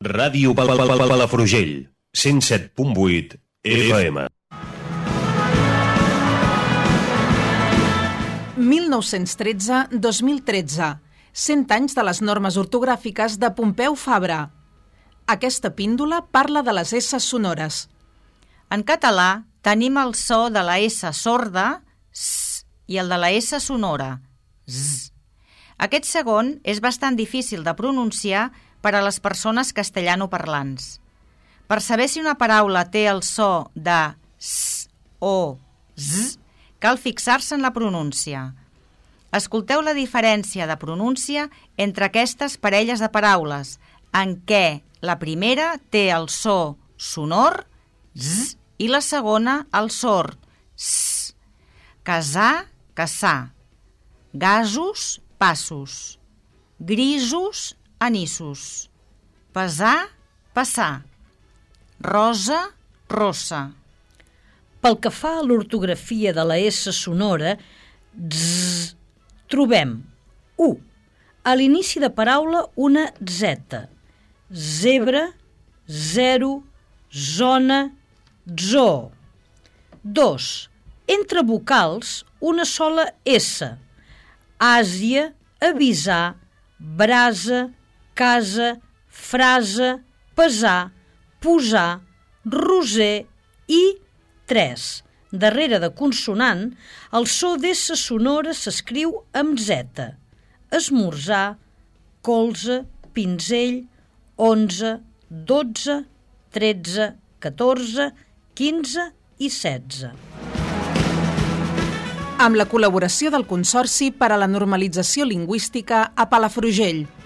Ràdio Pal Pal Pal Palafrugell, 107.8 FM. 1913-2013, 100 anys de les normes ortogràfiques de Pompeu Fabra. Aquesta píndola parla de les S sonores. En català tenim el so de la S sorda, S, i el de la S sonora, Z. Aquest segon és bastant difícil de pronunciar per a les persones castellanoparlants. Per saber si una paraula té el so de S o Z, cal fixar-se en la pronúncia. Escolteu la diferència de pronúncia entre aquestes parelles de paraules, en què la primera té el so sonor, z, i la segona el sord, s. Casar, caçar. Gasos, passos. Grisos, anissos. Pesar, passar. Rosa, rossa. Pel que fa a l'ortografia de la S sonora, zzz, trobem 1. A l'inici de paraula una Z. Zebra, zero, zona, zoo. 2. Entre vocals, una sola S. Àsia, avisar, brasa, casa, frase, pesar, posar, roser i 3. Darrere de consonant, el so d'essa sonora s'escriu amb Z. Esmorzar, colze, pinzell, 11, 12, 13, 14, 15 i 16. Amb la col·laboració del Consorci per a la Normalització Lingüística a Palafrugell.